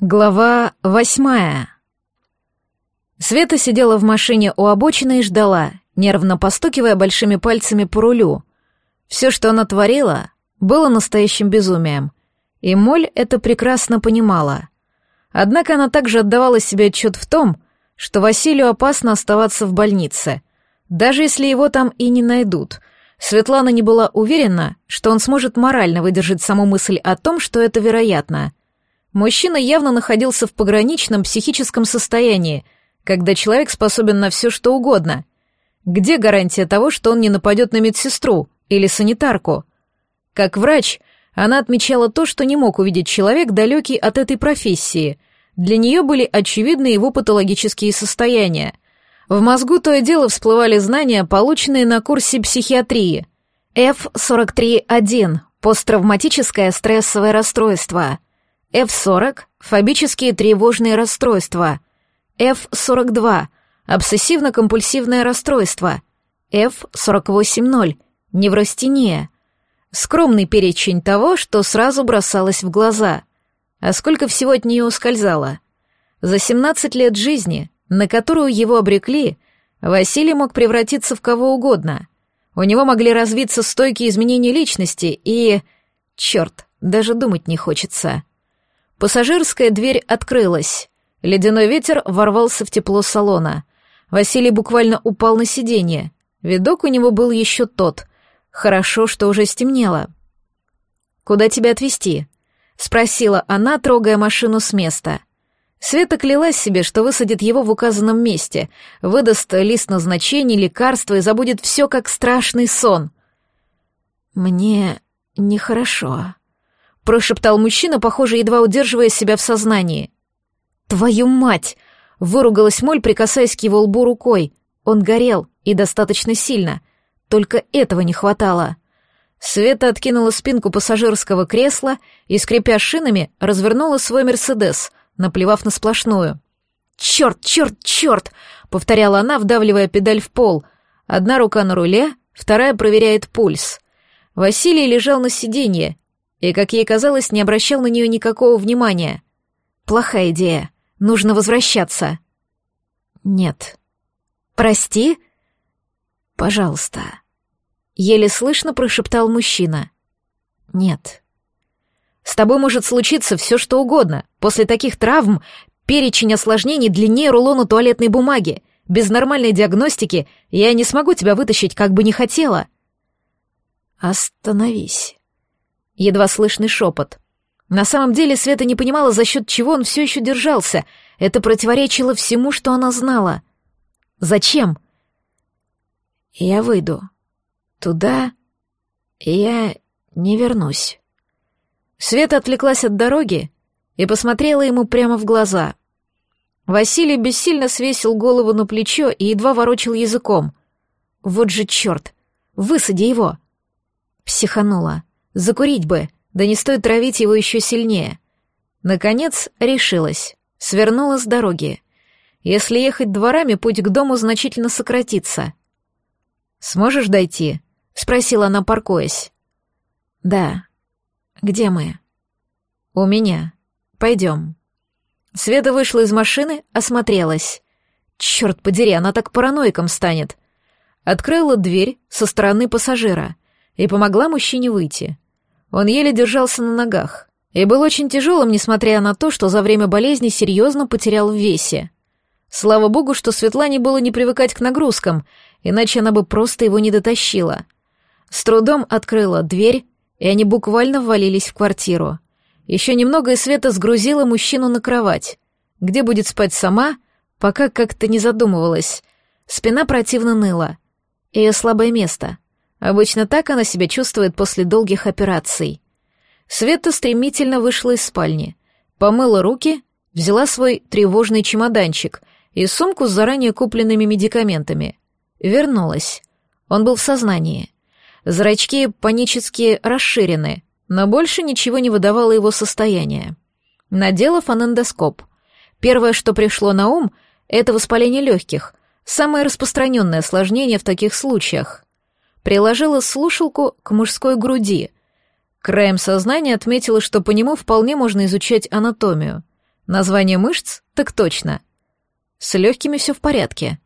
Глава восьмая. Света сидела в машине у обочины и ждала, нервно постукивая большими пальцами по рулю. Все, что она творила, было настоящим безумием, и Моль это прекрасно понимала. Однако она также отдавала себе отчет в том, что Василию опасно оставаться в больнице, даже если его там и не найдут. Светлана не была уверена, что он сможет морально выдержать саму мысль о том, что это вероятно — Мужчина явно находился в пограничном психическом состоянии, когда человек способен на все, что угодно. Где гарантия того, что он не нападет на медсестру или санитарку? Как врач, она отмечала то, что не мог увидеть человек, далекий от этой профессии. Для нее были очевидны его патологические состояния. В мозгу то и дело всплывали знания, полученные на курсе психиатрии. F43.1 – посттравматическое стрессовое расстройство – F40 – фобические тревожные расстройства. F42 – обсессивно-компульсивное расстройство. F480 – неврастения. Скромный перечень того, что сразу бросалось в глаза. А сколько всего от нее ускользало. За 17 лет жизни, на которую его обрекли, Василий мог превратиться в кого угодно. У него могли развиться стойкие изменения личности и... Черт, даже думать не хочется. Пассажирская дверь открылась. Ледяной ветер ворвался в тепло салона. Василий буквально упал на сиденье. Видок у него был еще тот. Хорошо, что уже стемнело. «Куда тебя отвезти?» — спросила она, трогая машину с места. Света клялась себе, что высадит его в указанном месте, выдаст лист назначений, лекарства и забудет все как страшный сон. «Мне нехорошо», прошептал мужчина, похоже, едва удерживая себя в сознании. «Твою мать!» — выругалась Моль, прикасаясь к его лбу рукой. Он горел, и достаточно сильно. Только этого не хватало. Света откинула спинку пассажирского кресла и, скрипя шинами, развернула свой «Мерседес», наплевав на сплошную. «Черт, черт, черт!» — повторяла она, вдавливая педаль в пол. Одна рука на руле, вторая проверяет пульс. Василий лежал на сиденье, и, как ей казалось, не обращал на нее никакого внимания. Плохая идея. Нужно возвращаться. Нет. Прости? Пожалуйста. Еле слышно прошептал мужчина. Нет. С тобой может случиться все, что угодно. После таких травм перечень осложнений длиннее рулона туалетной бумаги. Без нормальной диагностики я не смогу тебя вытащить, как бы не хотела. Остановись едва слышный шепот. На самом деле Света не понимала, за счет чего он все еще держался. Это противоречило всему, что она знала. Зачем? Я выйду. Туда я не вернусь. Света отвлеклась от дороги и посмотрела ему прямо в глаза. Василий бессильно свесил голову на плечо и едва ворочил языком. Вот же черт! Высади его! Психанула. Закурить бы, да не стоит травить его еще сильнее. Наконец решилась, свернула с дороги. Если ехать дворами, путь к дому значительно сократится. «Сможешь дойти?» — спросила она, паркуясь. «Да. Где мы?» «У меня. Пойдем». Света вышла из машины, осмотрелась. Черт подери, она так параноиком станет. Открыла дверь со стороны пассажира и помогла мужчине выйти. Он еле держался на ногах и был очень тяжелым, несмотря на то, что за время болезни серьезно потерял в весе. Слава богу, что Светлане было не привыкать к нагрузкам, иначе она бы просто его не дотащила. С трудом открыла дверь, и они буквально ввалились в квартиру. Еще немного и Света сгрузила мужчину на кровать. Где будет спать сама, пока как-то не задумывалась. Спина противно ныла. Ее слабое место — Обычно так она себя чувствует после долгих операций. Света стремительно вышла из спальни, помыла руки, взяла свой тревожный чемоданчик и сумку с заранее купленными медикаментами. Вернулась. Он был в сознании. Зрачки панически расширены, но больше ничего не выдавало его состояние. Надела фонендоскоп. Первое, что пришло на ум, это воспаление легких, самое распространенное осложнение в таких случаях приложила слушалку к мужской груди. Краем сознания отметила, что по нему вполне можно изучать анатомию. Название мышц? Так точно. С легкими все в порядке.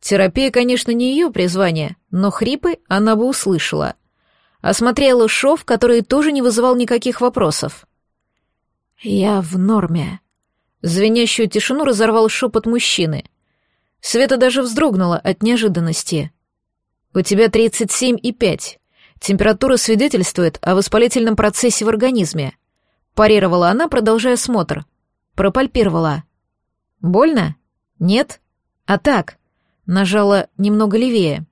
Терапия, конечно, не ее призвание, но хрипы она бы услышала. Осмотрела шов, который тоже не вызывал никаких вопросов. «Я в норме». Звенящую тишину разорвал шепот мужчины. Света даже вздрогнула от неожиданности. «У тебя 37,5. Температура свидетельствует о воспалительном процессе в организме». Парировала она, продолжая смотр. Пропальпировала. «Больно? Нет? А так?» Нажала немного левее.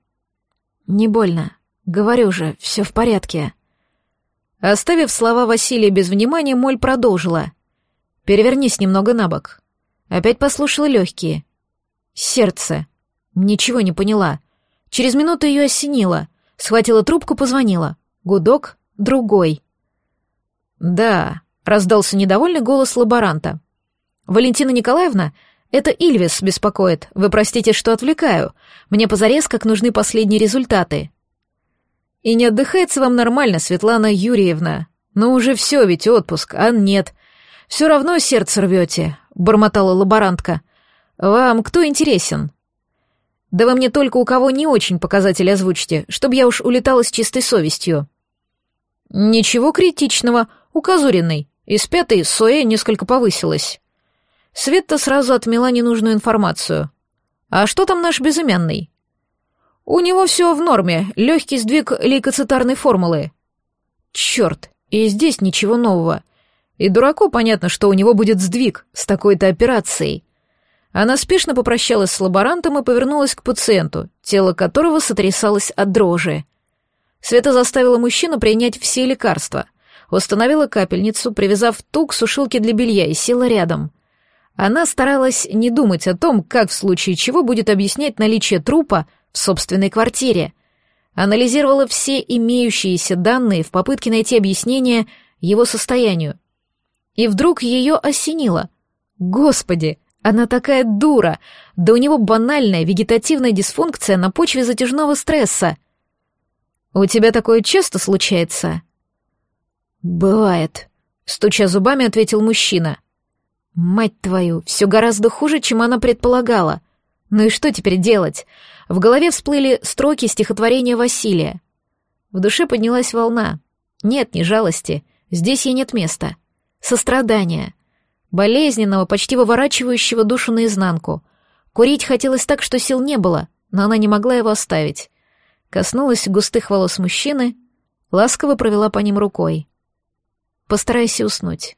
«Не больно. Говорю же, все в порядке». Оставив слова Василия без внимания, Моль продолжила. «Перевернись немного на бок». Опять послушала легкие. Сердце. Ничего не поняла. Через минуту ее осенило. Схватила трубку, позвонила. Гудок, другой. «Да», — раздался недовольный голос лаборанта. «Валентина Николаевна, это Ильвис беспокоит. Вы простите, что отвлекаю. Мне позарез как нужны последние результаты». И не отдыхается вам нормально, Светлана Юрьевна. Но уже все, ведь отпуск, а нет. Все равно сердце рвете, бормотала лаборантка. Вам кто интересен? Да вы мне только у кого не очень показатели озвучьте, чтобы я уж улетала с чистой совестью. Ничего критичного, у Казуриной. Из пятой Соя несколько повысилась. Света сразу отмела ненужную информацию. А что там наш безымянный? У него все в норме, легкий сдвиг лейкоцитарной формулы. Черт, и здесь ничего нового. И дураку понятно, что у него будет сдвиг с такой-то операцией. Она спешно попрощалась с лаборантом и повернулась к пациенту, тело которого сотрясалось от дрожи. Света заставила мужчину принять все лекарства, установила капельницу, привязав ту к сушилке для белья и села рядом. Она старалась не думать о том, как в случае чего будет объяснять наличие трупа в собственной квартире. Анализировала все имеющиеся данные в попытке найти объяснение его состоянию. И вдруг ее осенило. Господи, она такая дура! Да у него банальная вегетативная дисфункция на почве затяжного стресса. У тебя такое часто случается? Бывает, стуча зубами, ответил мужчина. Мать твою, все гораздо хуже, чем она предполагала. Ну и что теперь делать? В голове всплыли строки стихотворения Василия. В душе поднялась волна. Нет, не жалости. Здесь ей нет места. Сострадания. Болезненного, почти выворачивающего душу наизнанку. Курить хотелось так, что сил не было, но она не могла его оставить. Коснулась густых волос мужчины, ласково провела по ним рукой. «Постарайся уснуть».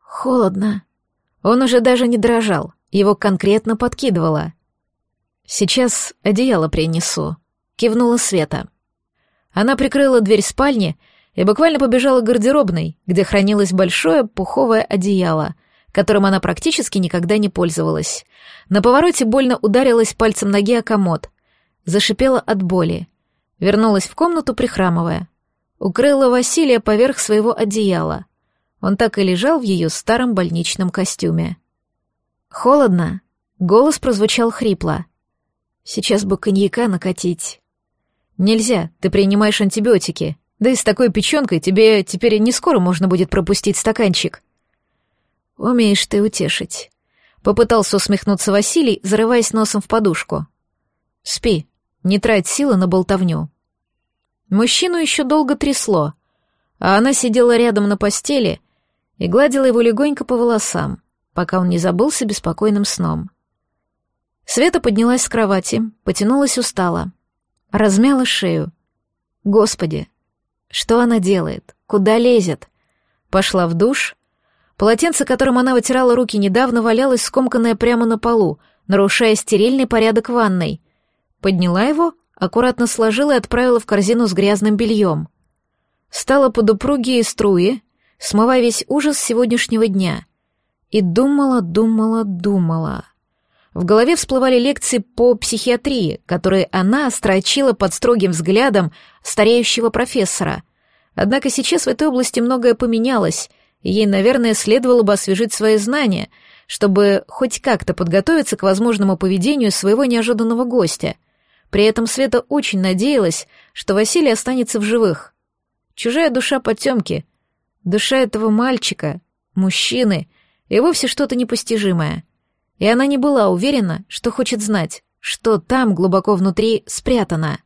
«Холодно». Он уже даже не дрожал, его конкретно подкидывало — «Сейчас одеяло принесу», — кивнула Света. Она прикрыла дверь спальни и буквально побежала к гардеробной, где хранилось большое пуховое одеяло, которым она практически никогда не пользовалась. На повороте больно ударилась пальцем ноги о комод, зашипела от боли. Вернулась в комнату, прихрамывая. Укрыла Василия поверх своего одеяла. Он так и лежал в ее старом больничном костюме. «Холодно?» — голос прозвучал хрипло. Сейчас бы коньяка накатить. Нельзя, ты принимаешь антибиотики. Да и с такой печенкой тебе теперь не скоро можно будет пропустить стаканчик. Умеешь ты утешить. Попытался усмехнуться Василий, зарываясь носом в подушку. Спи, не трать силы на болтовню. Мужчину еще долго трясло, а она сидела рядом на постели и гладила его легонько по волосам, пока он не забылся беспокойным сном. Света поднялась с кровати, потянулась устало. Размяла шею. Господи, что она делает? Куда лезет? Пошла в душ. Полотенце, которым она вытирала руки недавно, валялось скомканное прямо на полу, нарушая стерильный порядок ванной. Подняла его, аккуратно сложила и отправила в корзину с грязным бельем. Стала под упругие струи, смывая весь ужас сегодняшнего дня. И думала, думала, думала. В голове всплывали лекции по психиатрии, которые она строчила под строгим взглядом стареющего профессора. Однако сейчас в этой области многое поменялось, и ей, наверное, следовало бы освежить свои знания, чтобы хоть как-то подготовиться к возможному поведению своего неожиданного гостя. При этом Света очень надеялась, что Василий останется в живых. Чужая душа потемки, душа этого мальчика, мужчины — и вовсе что-то непостижимое. И она не была уверена, что хочет знать, что там глубоко внутри спрятано.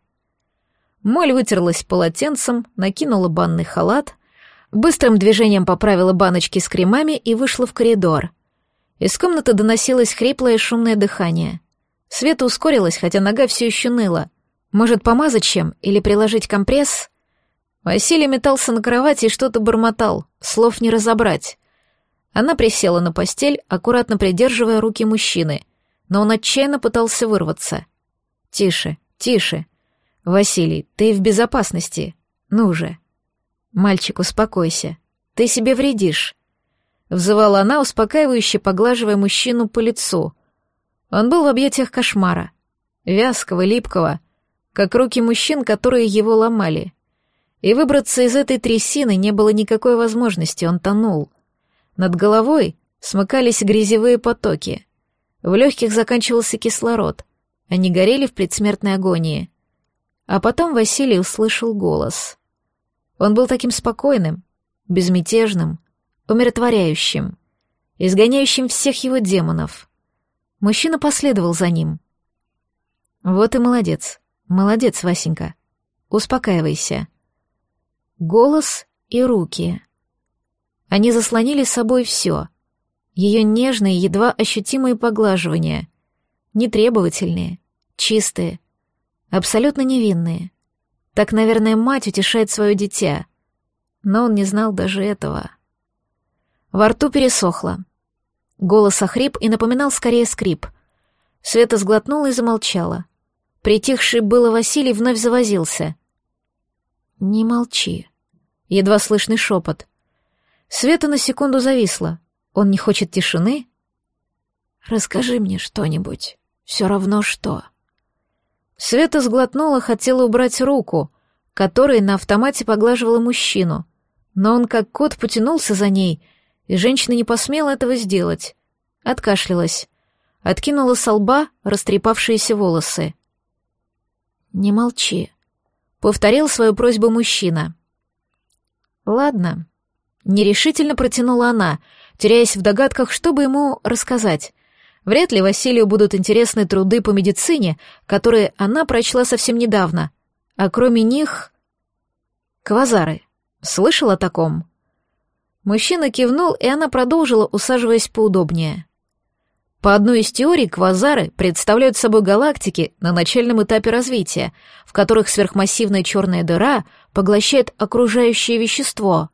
Моль вытерлась полотенцем, накинула банный халат, быстрым движением поправила баночки с кремами и вышла в коридор. Из комнаты доносилось хриплое шумное дыхание. Света ускорилась, хотя нога все еще ныла. Может, помазать чем или приложить компресс? Василий метался на кровати и что-то бормотал, слов не разобрать. Она присела на постель, аккуратно придерживая руки мужчины, но он отчаянно пытался вырваться. «Тише, тише. Василий, ты в безопасности. Ну же». «Мальчик, успокойся. Ты себе вредишь», — взывала она, успокаивающе поглаживая мужчину по лицу. Он был в объятиях кошмара, вязкого, липкого, как руки мужчин, которые его ломали. И выбраться из этой трясины не было никакой возможности, он тонул. Над головой смыкались грязевые потоки. В легких заканчивался кислород. Они горели в предсмертной агонии. А потом Василий услышал голос. Он был таким спокойным, безмятежным, умиротворяющим, изгоняющим всех его демонов. Мужчина последовал за ним. «Вот и молодец. Молодец, Васенька. Успокаивайся». Голос и руки. Они заслонили собой все. Ее нежные, едва ощутимые поглаживания. Нетребовательные, чистые, абсолютно невинные. Так, наверное, мать утешает свое дитя. Но он не знал даже этого. Во рту пересохло. Голос охрип и напоминал скорее скрип. Света сглотнула и замолчала. Притихший было Василий вновь завозился. «Не молчи», — едва слышный шепот. Света на секунду зависла. Он не хочет тишины? «Расскажи мне что-нибудь. Все равно что». Света сглотнула, хотела убрать руку, которой на автомате поглаживала мужчину, но он как кот потянулся за ней, и женщина не посмела этого сделать. Откашлялась. Откинула со лба растрепавшиеся волосы. «Не молчи», — повторил свою просьбу мужчина. «Ладно». Нерешительно протянула она, теряясь в догадках, что бы ему рассказать. Вряд ли Василию будут интересны труды по медицине, которые она прочла совсем недавно. А кроме них... Квазары. Слышал о таком? Мужчина кивнул, и она продолжила, усаживаясь поудобнее. По одной из теорий, квазары представляют собой галактики на начальном этапе развития, в которых сверхмассивная черная дыра поглощает окружающее вещество,